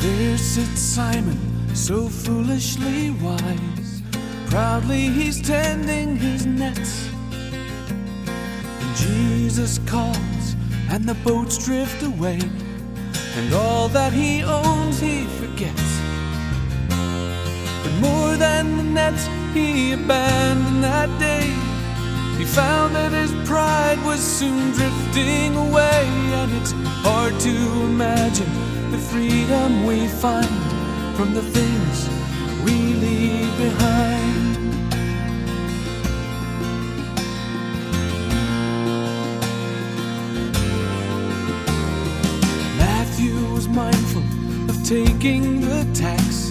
There sits Simon, so foolishly wise. Proudly he's tending his nets. And Jesus calls, and the boats drift away. And all that he owns he forgets. But more than the nets he abandoned that day. He found that his pride was soon drifting away, and it's hard to imagine the freedom we find from the things we leave behind. Matthew was mindful of taking the tax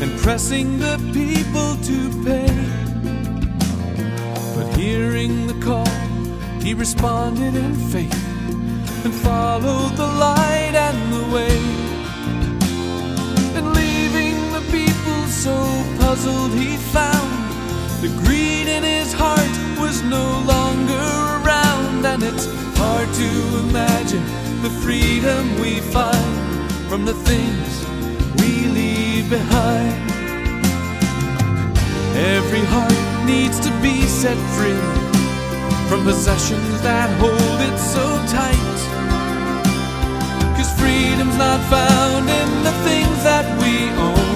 and pressing the people to pay. But hearing the call, he responded in faith and followed the light and the way. And leaving the people so puzzled, he found the greed in his heart was no longer around. And it's hard to imagine the freedom we find from the things we leave behind. Every heart needs to be set free from possessions that hold it so tight. Not found in the things that we own,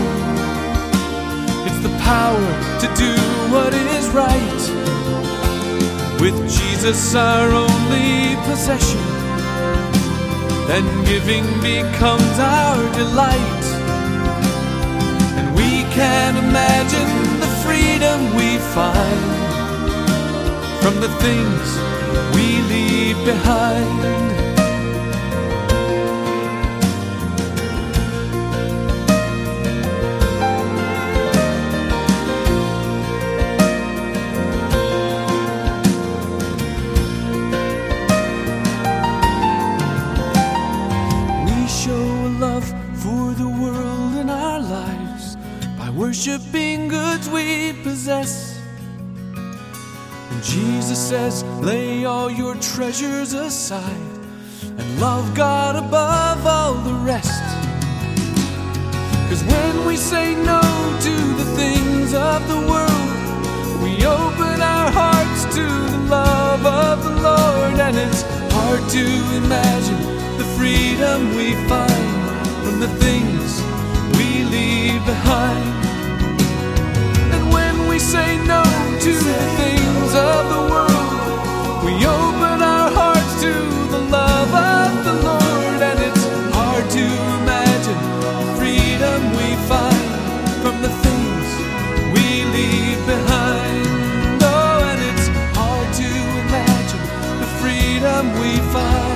it's the power to do what is right. With Jesus our only possession, then giving becomes our delight. And we can imagine the freedom we find from the things we leave behind. Love for the world and our lives by worshiping goods we possess. And Jesus says, lay all your treasures aside and love God above all the rest. Cause when we say no to the things of the world, we open our hearts to the love of the Lord, and it's hard to imagine the freedom we find the things we leave behind. And when we say no to the things of the world, we open our hearts to the love of the Lord. And it's hard to imagine the freedom we find from the things we leave behind. Oh, and it's hard to imagine the freedom we find.